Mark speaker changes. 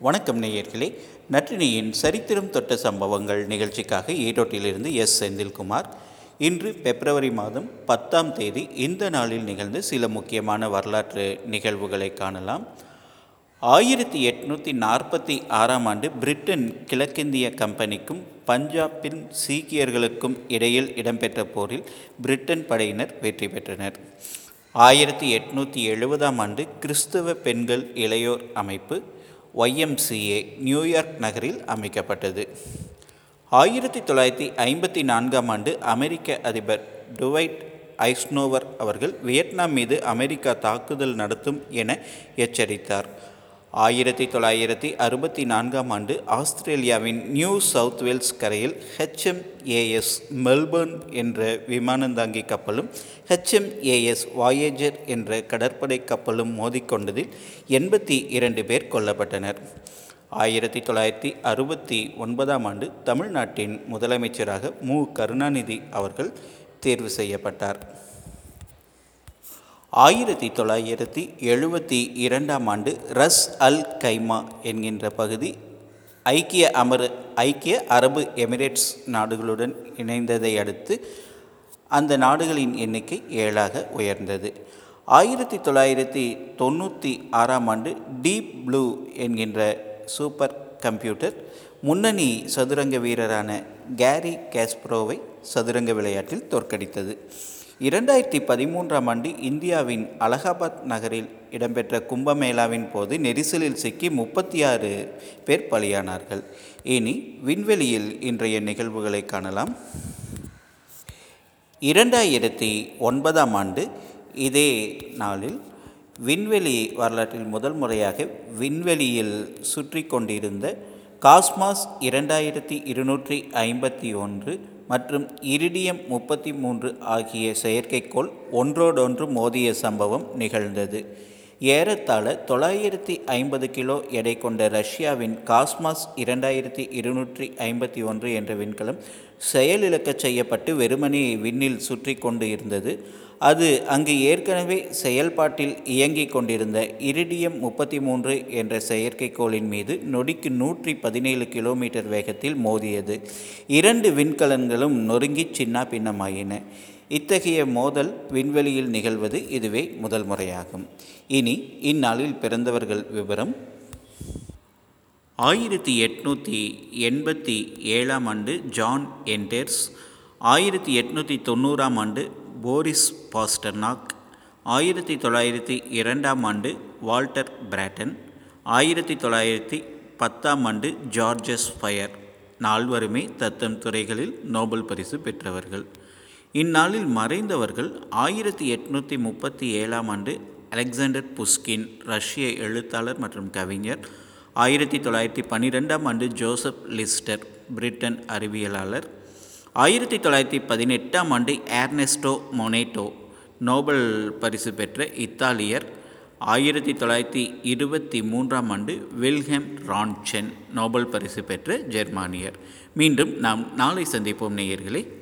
Speaker 1: வணக்கம் நேயர்களே. நற்றினியின் சரித்திரம் தொட்ட சம்பவங்கள் நிகழ்ச்சிக்காக ஈரோட்டிலிருந்து எஸ். செந்தில்குமார். இன்று பிப்ரவரி மாதம் பத்தாம் தேதி இந்த நாளில் நிகழ்ந்த சில முக்கியமான வரலாற்று நிகழ்வுகளை காணலாம். ஆயிரத்தி எட்நூற்றி நாற்பத்தி ஆறாம் ஆண்டு பிரிட்டன் கிழக்கிந்திய கம்பெனிக்கும் பஞ்சாபின் சீக்கியர்களுக்கும் இடையில் இடம்பெற்ற போரில் பிரிட்டன் படையினர் வெற்றி பெற்றனர். ஆயிரத்தி எட்நூற்றி எழுபதாம் ஆண்டு கிறிஸ்தவ பெண்கள் இளையோர் அமைப்பு ஒய்எம்சிஏ நியூயார்க் நகரில் அமைக்கப்பட்டது. ஆயிரத்தி தொள்ளாயிரத்தி ஐம்பத்தி நான்காம் ஆண்டு அமெரிக்க அதிபர் டுவைட் ஐஸ்னோவர் அவர்கள் வியட்நாம் மீது அமெரிக்கா தாக்குதல் நடத்தும் என எச்சரித்தார். ஆயிரத்தி தொள்ளாயிரத்தி அறுபத்தி நான்காம் ஆண்டு ஆஸ்திரேலியாவின் நியூ சவுத் வேல்ஸ் கரையில் ஹெச்எம்ஏஎஸ் மெல்பர்ன் என்ற விமானந்தாங்கி கப்பலும் ஹெச்எம்ஏஎஸ் வாயேஜர் என்ற கடற்படை கப்பலும் மோதிக்கொண்டதில் எண்பத்தி இரண்டு பேர் கொல்லப்பட்டனர். ஆயிரத்தி தொள்ளாயிரத்தி அறுபத்தி ஒன்பதாம் ஆண்டு தமிழ்நாட்டின் முதலமைச்சராக மு கருணாநிதி அவர்கள் தேர்வு செய்யப்பட்டார். ஆயிரத்தி தொள்ளாயிரத்தி எழுபத்தி இரண்டாம் ஆண்டு ரஸ் அல் கைமா என்கின்ற பகுதி ஐக்கிய அமரு ஐக்கிய அரபு எமிரேட்ஸ் நாடுகளுடன் இணைந்ததை அடுத்து அந்த நாடுகளின் எண்ணிக்கை ஏழாக உயர்ந்தது. ஆயிரத்தி தொள்ளாயிரத்தி தொண்ணூற்றி ஆறாம் ஆண்டு டீப் ப்ளூ என்கின்ற சூப்பர் கம்ப்யூட்டர் முன்னணி சதுரங்க வீரரான கேரி கேஸ்ப்ரோவை சதுரங்க விளையாட்டில் தோற்கடித்தது. இரண்டாயிரத்தி பதிமூன்றாம் ஆண்டு இந்தியாவின் அலகாபாத் நகரில் இடம்பெற்ற கும்பமேளாவின் போது நெரிசலில் சிக்கி முப்பத்தி ஆறு பேர் பலியானார்கள். இனி விண்வெளியில் இன்றைய நிகழ்வுகளை காணலாம். இரண்டாயிரத்தி ஒன்பதாம் ஆண்டு இதே நாளில் விண்வெளி வரலாற்றில் முதல் முறையாக விண்வெளியில் சுற்றி கொண்டிருந்த காஸ்மாஸ் இரண்டாயிரத்தி இருநூற்றி ஐம்பத்தி ஒன்று மற்றும் இரிடியம் முப்பத்தி மூன்று ஆகிய செயற்கைக்கோள் ஒன்றோடொன்று மோதிய சம்பவம் நிகழ்ந்தது. ஏறத்தாழ தொள்ளாயிரத்தி ஐம்பது கிலோ எடை கொண்ட ரஷ்யாவின் காஸ்மாஸ் இரண்டாயிரத்தி இருநூற்றி ஐம்பத்தி ஒன்று என்ற விண்கலம் செயலிழக்கச் செய்யப்பட்டு வெறுமனே விண்ணில் சுற்றி கொண்டு இருந்தது. அது அங்கு ஏற்கனவே செயல்பாட்டில் இயங்கிக் கொண்டிருந்த இரிடியம் முப்பத்தி மூன்று என்ற செயற்கைக்கோளின் மீது நொடிக்கு நூற்றி பதினேழு கிலோமீட்டர் வேகத்தில் மோதியது. இரண்டு விண்கலன்களும் நொறுங்கி சின்னா பின்னமாயின இத்தகைய மோதல் விண்வெளியில் நிகழ்வது இதுவே முதல் முறையாகும். இனி இந்நாளில் பிறந்தவர்கள் விவரம். ஆயிரத்தி எட்நூற்றி எண்பத்தி ஏழாம் ஆண்டு ஜான் என்டேர்ஸ் ஆயிரத்தி எட்நூற்றி தொண்ணூறாம் ஆண்டு போரிஸ் பாஸ்டர்னாக் ஆயிரத்தி தொள்ளாயிரத்தி இரண்டாம் ஆண்டு வால்டர் பிராட்டன் ஆயிரத்தி தொள்ளாயிரத்தி பத்தாம் ஆண்டு ஜார்ஜஸ் ஃபயர் நால்வருமே தத்தம் துறைகளில் நோபல் பரிசு பெற்றவர்கள். இந்நாளில் மறைந்தவர்கள் ஆயிரத்தி எட்நூற்றி முப்பத்தி ஏழாம் ஆண்டு அலெக்சாண்டர் புஷ்கின் ரஷ்ய எழுத்தாளர் மற்றும் கவிஞர். ஆயிரத்தி தொள்ளாயிரத்தி பன்னிரெண்டாம் ஆண்டு ஜோசப் லிஸ்டர் பிரிட்டன் அறிவியலாளர். ஆயிரத்தி தொள்ளாயிரத்தி பதினெட்டாம் ஆண்டு ஏர்னெஸ்டோ மொனேட்டோ நோபல் பரிசு பெற்ற இத்தாலியர். ஆயிரத்தி தொள்ளாயிரத்தி இருபத்தி மூன்றாம் ஆண்டு வில்ஹெம் ரான்சென் நோபல் பரிசு பெற்ற ஜெர்மானியர். மீண்டும் நாம் நாளை சந்திப்போம் நேயர்களே.